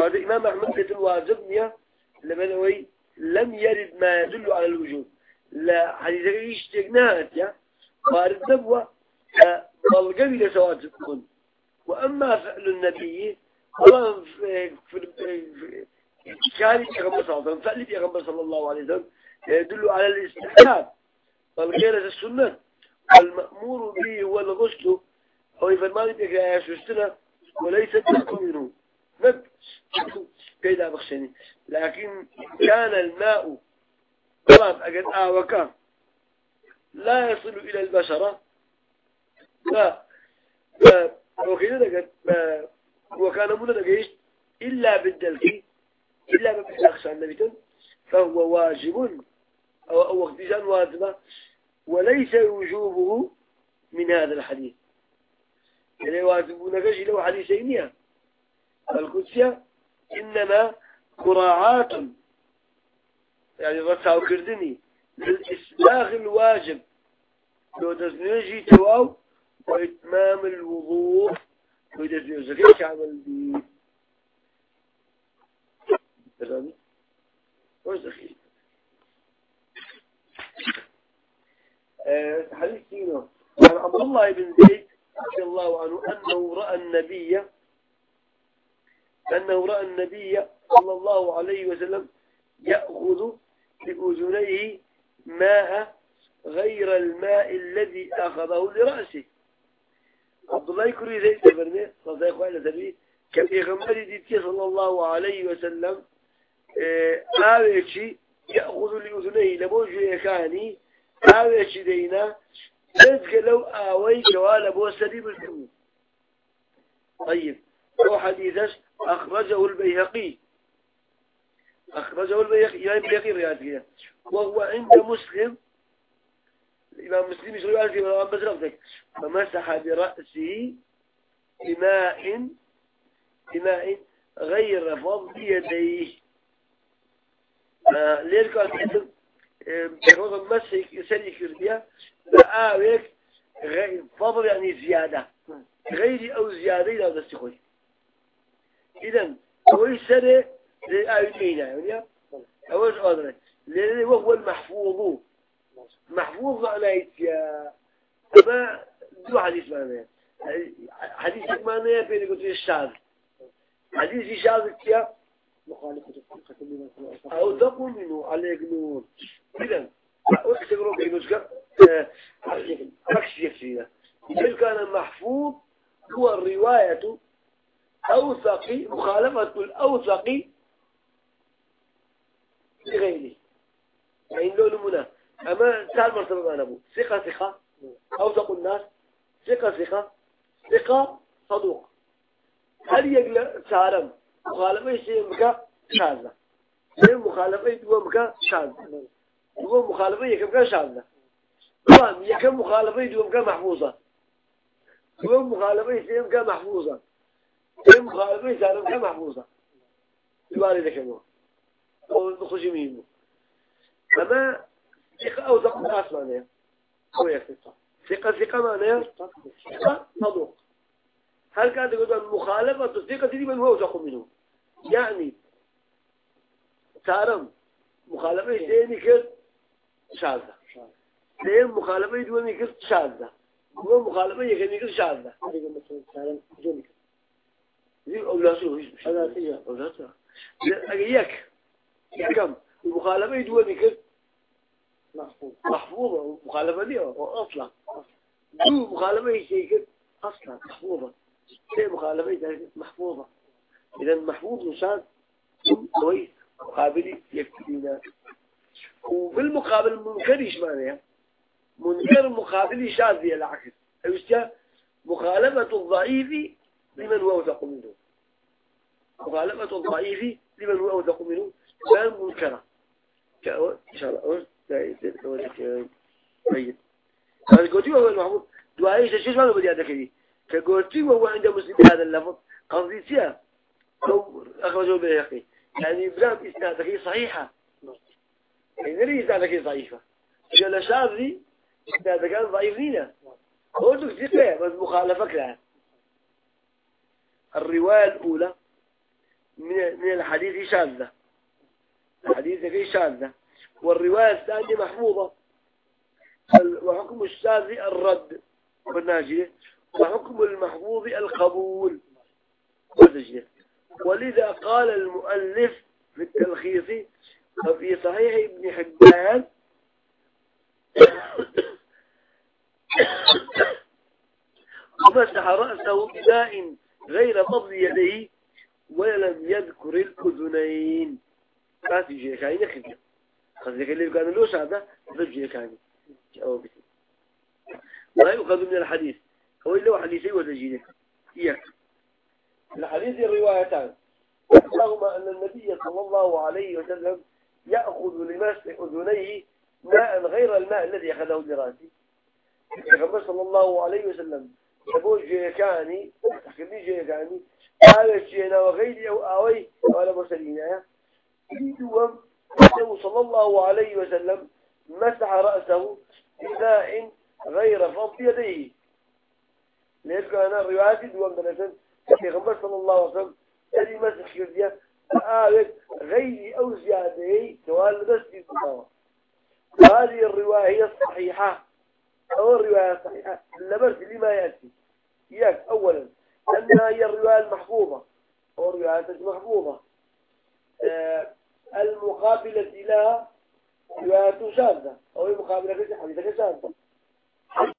قال الإمام أحمد بيت الواجب نيا لمنوي لم يرد ما يدل على الوجود لا حديث إيش تجنات يا؟ وارد نبوة بلغوي لسواجب تكون وأما فعل النبي في كان يغمر صلى الله عليه وسلم فعل يغمر صلى الله عليه وسلم يدل على الاستحباب. والغير السنة. والمأمور به هو الغسل. أو يفرمان بك يا شستنا وليس تلك منه كيدا بخشني. لكن كان الماء طبعا أجد آوكا لا يصل إلى البشرة لا. وكذا وكان منا نجيش إلا بالدلك. إلا بالأخشى النبي فهو واجب. أو أو واجبة. وليس وجوبه من هذا الحديث. يعني واجبون كشي له حديثين القدسية إنما مراعاة يعني رساو كردني للإسلاغ الواجب. لو تزنيجي تواو وإتمام الوضوء. ويدزنيجي زكيش عمل بيه تمام وش دخيل آه، حديث سينو. عن عبد الله بن زيد رضي الله عنه أنه رأى النبي أنه رأى النبي صلى الله عليه وسلم يأخذ بأذنيه ماء غير الماء الذي أخذه لرأسه. عبد الله يكري زيد تبرني رضي الله عنه كبيغمبري ديتي صلى الله عليه وسلم ئاوێکی يأخذ لأذنيه لبوجه يكاني ئاوێکی دينا بێزگە لو آوي كوال بۆ سەری بردبوو طيب هو حديثش أخرجه البيهقي. أخرجه البيهقي يعني البيهقي رياضية وهو عند مسلم الإمام مسلم يقول في الإمام بزرقتك فمسح برأسه بماء بماء غير فضل يديه. ليش كان بيروز المسح سري كرديا بآويك غير فضل يعني زيادة. غير أو زيادة لا تستخوي إذا هو سري لآويين يعني أول أدري لأنه هو المحفوظ. محفوظ على يا أما دو حديث معناه. حديث معناه بين قلت الشاذ. حديث شاذ كيا مخالفة أو تقوم منه عليك نور إذن أكتبروا بينوشك عكس يكفينا إذا كان محفوظ هو الرواية أوثق مخالفة الأوثق لغيره. يعني لو نمنا أما تعال مرتبة ما نبو ثقة ثقة. أوثق الناس. ثقة ثقة. ثقة صدوق. هل يقل سارم مخالفة شيء مكا شاذة. شيء مخالفة دوا مكا شاذة. دوا مخالفة يكم مكا شاذة طبعا يكم مخالفة دوا مكا محفوظة. دوا مخالفة شيء مكا محفوظة. شيء مخالفة شيء مكا محفوظة. يبالي ذلك هو أو نخرج منه. أما ثقة أو ثقة الناس معناها هو ثقة. ثقة ثقة معناها ثقة صدوق. هل كانت تقول مخالفة الثقة دي من هو ثق منه؟ يعني تارم مخالفة ثاني كر شاذة. ثاني مخالفة دومي كر شاذة. هو مخالفة يكني كر شاذة. هذه مثلا تارم جوني دي أولاده هيش أولاده أولاده أجيك كم المخالفة دومي كر محفوظ. محفوظة. مخالفة دي أصلا. دو مخالفة شيء كر أصلا. محفوظة. شيء مخالفة محفوظة. إذا محفوظ مشان كويس. مقابل يكفينا. وبالمقابل منكر إيش معناها. منكر مقابل شاذ العكس. أيش مخالفة الضعيف لمن هو أوثق منه. مخالفة الضعيف لمن هو أوثق منه كان منكرة إن شاء الله. طيب. هذا قلت هو المحمود دعائي شيء ما بدي هذا كذي كقلت هو عند مسلم هذا اللفظ. قصدي سيا أو أخرجوا بيهقي يعني بلاد إسنادك صحيحة. ليه إسنادك ضعيفة. قال شاذي إسنادك كان ضعيف لينا. قلت ثقة بس مخالفك لها الرواية الأولى من من الحديث شاذة. الحديث كي شاذة. والرواية الثانية محفوظة. وحكم الشاذ الرد. والناجية. وحكم المحفوظ القبول. ولذا قال المؤلف في التلخيص وفي صحيح ابن حبان ومسح رأسه بماء غير فضل يديه ولم يذكر الأذنين. فاتي جيكاني نخذ خذلك اللي كان له هذا جاءوا بسي ما يؤخذ من الحديث؟ هو إلا حديثي ولا إياك. الحديث الروايتان رغم أن النبي صلى الله عليه وسلم يأخذ لمسح أذنيه ماء غير الماء الذي أخذه لراسه النبي صلى الله عليه وسلم يقول جيكاني تحكمي جيكاني هذا الشيء وغيري أو آوي ولا مرسلين. دوم أنه صلى الله عليه وسلم مسح رأسه بماء غير فض يديه. ليش كان الروايات دوم بلسن النبي صلى الله عليه وسلم الذي مسح كرديا آوي غيري أو زيادة سواء بس الدماغ هذه الرواية الصحيحة. أو الرواية الصحيحة. لبرس لما يأتي. إياك أولا. أنها هي الرواية المحفوظة. أو الرواية المحفوظة. آه المقابلة لها رواية شاذة. أو المقابلة حديثة شاذة.